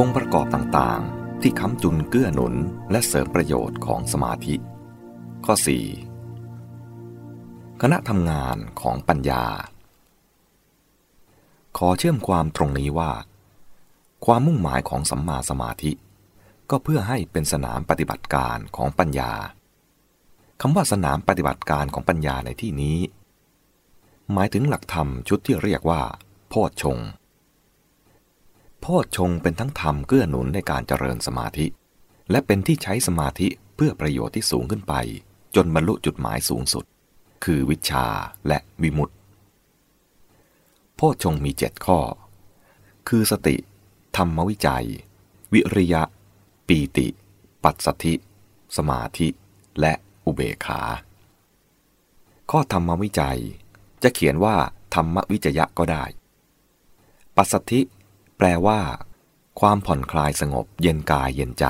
องค์ประกอบต่างๆ ที่ค้ำจุนเกื้อหนุนและเสริมประโยชน์ของสมาธิ ข้อ 4. คณะทำงานของปัญญา ขอเชื่อมความตรงนี้ว่า ความมุ่งหมายของสัมมาสมาธิ ก็เพื่อให้เป็นสนามปฏิบัติการของปัญญาคำว่าสนามปฏิบัติการของปัญญาในที่นี้ หมายถึงหลักธรรมชุดที่เรียกว่า โพชฌงค์ พชฌงเป็นทั้งธรรมเกื้อหนุนในการเจริญสมาธิ และเป็นที่ใช้สมาธิเพื่อประโยชน์ที่สูงขึ้นไป จนบรรลุจุดหมายสูงสุด คือวิชาและวิมุตติโพชฌงมีเจ็ดข้อ คือสติ ธรรมวิจัย วิริยะ ปีติ ปัสสธิ สมาธิ และอุเบขา ข้อธรรมวิจัยจะเขียนว่าธรรมวิจยะก็ได้ ปัสสธิ แปลว่า ความผ่อนคลายสงบเย็นกายเย็นใจ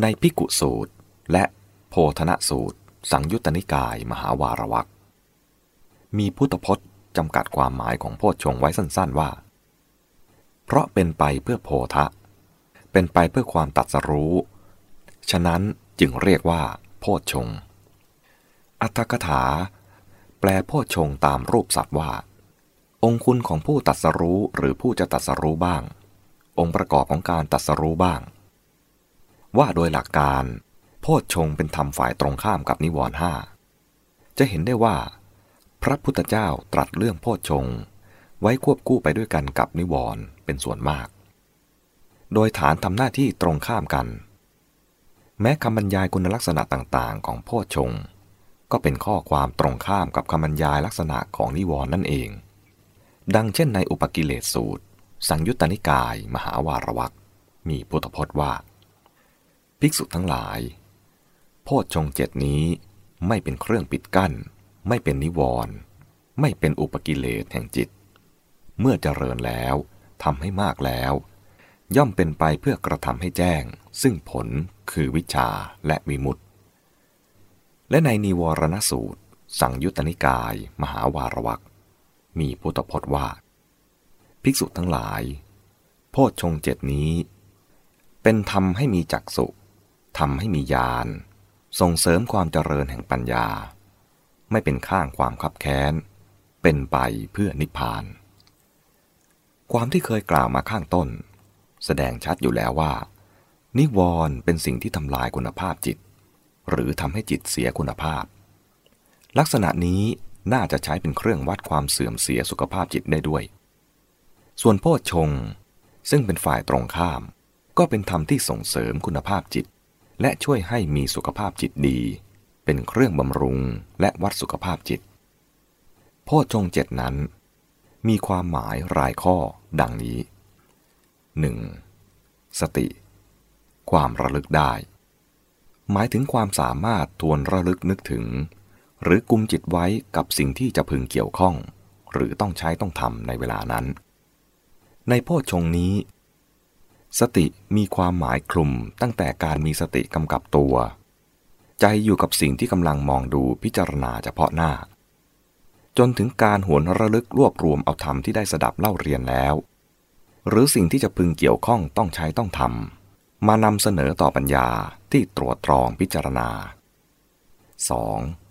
ในพิกุสูตร และโพธนสูตร สังยุตตนิกายมหาวารวักมีพุทธพจน์จำกัดความหมายของโพชฌงไว้สั้นๆว่า เพราะเป็นไปเพื่อโพธะ เป็นไปเพื่อความตัดสรู้ ฉะนั้นจึงเรียกว่า โพชฌงอัตถกถา แปลโพชฌงตามรูปศัพท์ว่า องคุณของผู้ตัดสรู้หรือผู้จะตัดสรู้บ้าง องค์ประกอบของการตัดสรู้บ้าง ว่าโดยหลักการ โพชฌงเป็นธรรมฝ่ายตรงข้ามกับนิวรณ์ห้าจะเห็นได้ว่า พระพุทธเจ้าตรัสเรื่องโพชฌงไว้ควบคู่ไปด้วยกันกับนิวรณ์เป็นส่วนมาก โดยฐานทำหน้าที่ตรงข้ามกัน แม้คำบรรยายคุณลักษณะต่างๆ ของโพชฌงก็เป็นข้อความตรงข้ามกับคำบรรยายลักษณะของนิวรณ์นั่นเอง ดังเช่นในอุปกิเลสสูตร สังยุตตนิกาย มหาวารวักมีพุทธพจน์ว่า ภิกษุทั้งหลาย โพชฌงเจ็ดนี้ไม่เป็นเครื่องปิดกั้น ไม่เป็นนิวรณ์ไม่เป็นอุปกิเลสแห่งจิต เมื่อเจริญแล้วทำให้มากแล้ว ย่อมเป็นไปเพื่อกระทำให้แจ้ง ซึ่งผลคือวิชาและวิมุตติ และในนิวรณสูตร สังยุตตนิกาย มหาวารวัก มีพุทธพจน์ว่า ภิกษุทั้งหลาย โพชฌงเจ็ดนี้ เป็นธรรมให้มีจักสุทำให้มีญาณส่งเสริมความเจริญแห่งปัญญา ไม่เป็นข้างความขับแค้น เป็นไปเพื่อนิพพาน ความที่เคยกล่าวมาข้างต้น แสดงชัดอยู่แล้วว่า นิวรณ์เป็นสิ่งที่ทำลายคุณภาพจิต หรือทำให้จิตเสียคุณภาพ ลักษณะนี้ น่าจะใช้เป็นเครื่องวัดความเสื่อมเสียสุขภาพจิตได้ด้วย ส่วนโพชฌงซึ่งเป็นฝ่ายตรงข้าม ก็เป็นธรรมที่ส่งเสริมคุณภาพจิต และช่วยให้มีสุขภาพจิตดี เป็นเครื่องบำรุงและวัดสุขภาพจิต โพชฌงเจ็ดนั้น มีความหมายรายข้อดังนี้ 1. สติ ความระลึกได้ หมายถึงความสามารถทวนระลึกนึกถึง หรือกุมจิตไว้กับสิ่งที่จะพึงเกี่ยวข้อง หรือต้องใช้ต้องทำในเวลานั้น ในโพชฌงนี้ สติมีความหมายคลุมตั้งแต่การมีสติกำกับตัว ใจอยู่กับสิ่งที่กำลังมองดูพิจารณาเฉพาะหน้า จนถึงการหวนระลึกรวบรวมเอาธรรมที่ได้สดับเล่าเรียนแล้ว หรือสิ่งที่จะพึงเกี่ยวข้องต้องใช้ต้องทำมานำเสนอต่อปัญญาที่ตรวจตรองพิจารณา 2.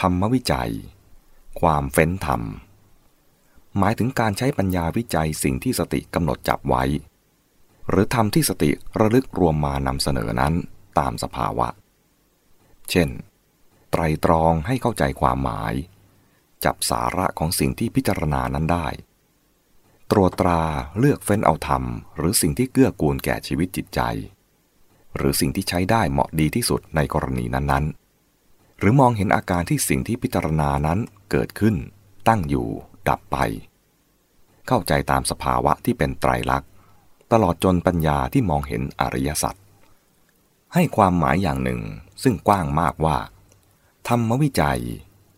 ธรรมวิจัย ความเฟ้นธรรม หมายถึงการใช้ปัญญาวิจัยสิ่งที่สติกำหนดจับไว้ หรือทำที่สติระลึกรวมมานำเสนอนั้นตามสภาวะ เช่น ไตรตรองให้เข้าใจความหมาย จับสาระของสิ่งที่พิจารณานั้นได้ ตรวจตราเลือกเฟ้นเอาธรรม หรือสิ่งที่เกื้อกูลแก่ชีวิตจิตใจ หรือสิ่งที่ใช้ได้เหมาะดีที่สุดในกรณีนั้นๆ หรือมองเห็นอาการที่สิ่งที่พิจารณานั้นเกิดขึ้น ตั้งอยู่ ดับไป เข้าใจตามสภาวะที่เป็นไตรลักษณ์ ตลอดจนปัญญาที่มองเห็นอริยสัจให้ความหมายอย่างหนึ่งซึ่งกว้างมากว่า ธรรมวิจัย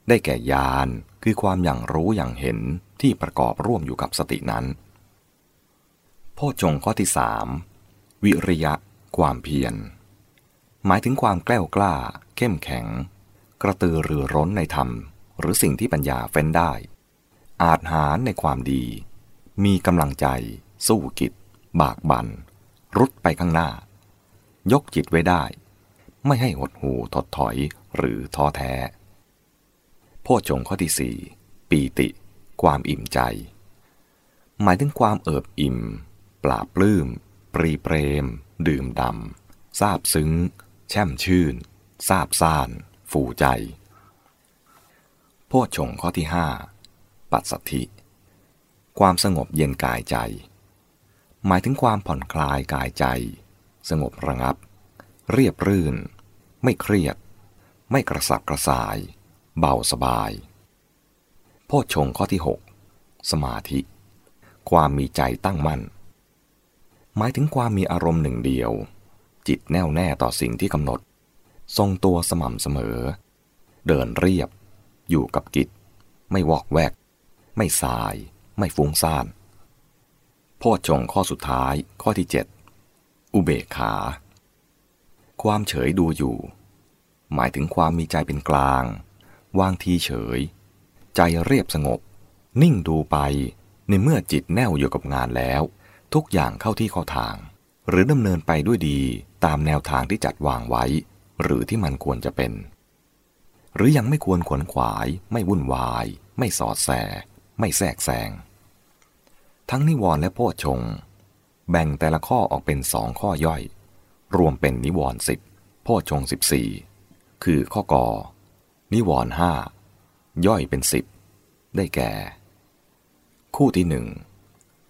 ได้แก่ญาณคือความอย่างรู้อย่างเห็นที่ประกอบร่วมอยู่กับสตินั้นโพชงข้อที่สามวิริยะ ความเพียร หมายถึงความแกล้วกล้า เข้มแข็ง กระตือรือร้นในธรรม หรือสิ่งที่ปัญญาเฟ้นได้ อาจหารในความดี มีกำลังใจ สู้กิจ บากบันรุดไปข้างหน้า ยกจิตไว้ได้ ไม่ให้หดหูถดถอยหรือท้อแท้พ่อจงข้อที่สี่ปีติ ความอิ่มใจ หมายถึงความเอิบอิ่ม ปราบปลื้ม ปรีเปรม ดื่มดำซาบซึ้ง แช่มชื่นซาบซ่าน ฟูใจพ่อชงข้อที่ห้าปัสสัทธิ ความสงบเย็นกายใจ หมายถึงความผ่อนคลายกายใจ สงบระงับ เรียบรื่น ไม่เครียด ไม่กระสับกระส่าย เบาสบายพ่อชงข้อที่ 6 สมาธิ ความมีใจตั้งมั่น หมายถึงความมีอารมณ์หนึ่งเดียว จิตแน่วแน่ต่อสิ่งที่กำหนด ทรงตัวสม่ำเสมอ เดินเรียบ อยู่กับกิจ ไม่วอกแวก ไม่สาย ไม่ฟุ้งซ่านพ่อชงข้อสุดท้ายข้อที่ 7 อุเบกขา ความเฉยดูอยู่ หมายถึงความมีใจเป็นกลาง วางทีเฉย ใจเรียบสงบ นิ่งดูไป ในเมื่อจิตแน่วอยู่กับงานแล้ว ทุกอย่างเข้าที่เข้าทาง หรือดำเนินไปด้วยดีตามแนวทางที่จัดวางไว้ หรือที่มันควรจะเป็น หรือยังไม่ควรขวนขวาย ไม่วุ่นวาย ไม่สอดแส ไม่แทรกแซง ทั้งนิวรณ์และโพชง แบ่งแต่ละข้อออกเป็นสองข้อย่อย รวมเป็นนิวรณ์สิบโพชงสิบสี่คือข้อกอ นิวรณ์ห้าย่อยเป็นสิบได้แก่ คู่ที่หนึ่ง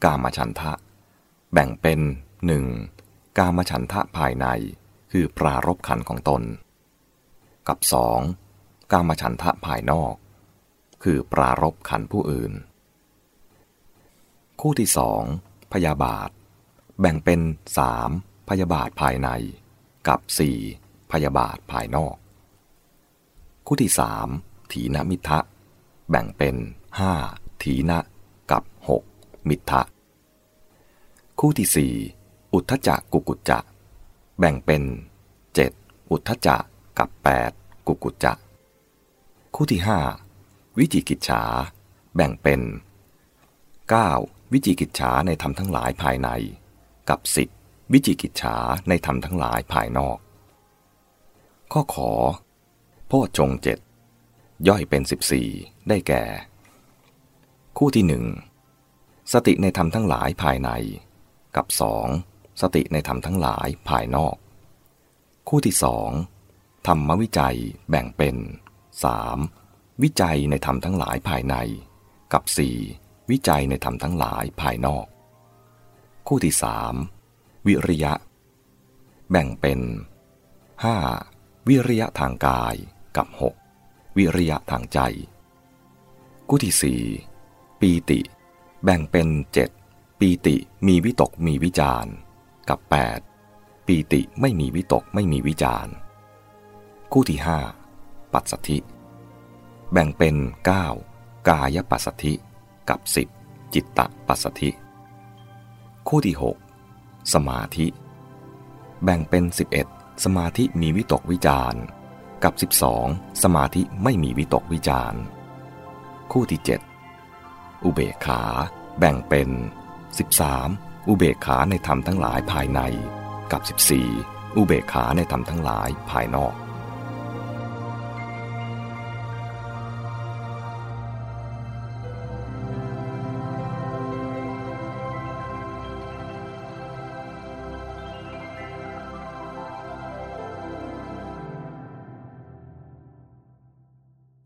กามฉันทะ แบ่งเป็นหนึ่งกามฉันทะภายใน คือปรารบขันของตน กับสองกามฉันทะภายนอก คือปรารบขันผู้อื่น คู่ที่สองพยาบาท แบ่งเป็นสามพยาบาทภายใน กับสี่พยาบาทภายนอก คู่ที่สามถีนมิทะ แบ่งเป็นห้าถีนะกับหกมิทะ คู่ที่สี่อุทธจักกุกุจจะ แบ่งเป็นเจ็ดอุทธจักับแปดกุกุจจะ คู่ที่ห้าวิจิกิจฉา แบ่งเป็น 9. วิจิกิจฉาในธรรมทั้งหลายภายใน กับสิบวิจิกิจฉาในธรรมทั้งหลายภายนอก ข้อขอพ่อจงเจ็ดย่อยเป็นสิบสี่ได้แก่ คู่ที่หนึ่งสติในธรรมทั้งหลายภายใน กับสอง สติในธรรมทั้งหลายภายนอก คู่ที่สองธรรมวิจัยแบ่งเป็นสามวิจัยในธรรมทั้งหลายภายใน กับสี่วิจัยในธรรมทั้งหลายภายนอก คู่ที่สามวิริยะ แบ่งเป็น 5. วิริยะทางกายกับ 6. วิริยะทางใจ คู่ที่สี่ปีติ แบ่งเป็น 7. ปีติมีวิตกมีวิจาร กับ 8. ปีติไม่มีวิตกไม่มีวิจารคู่ที่ห้าปัสสธิ แบ่งเป็น 9. กายปัสสธิ กับสิบจิตตปัสสธิ คู่ที่ 6 สมาธิ แบ่งเป็น 11 สมาธิมีวิตกวิจารกับ 12 สมาธิไม่มีวิตกวิจารคู่ที่ 7 อุเบกขา แบ่งเป็น 13 อุเบกขาในธรรมทั้งหลายภายใน กับ 14 อุเบกขาในธรรมทั้งหลายภายนอก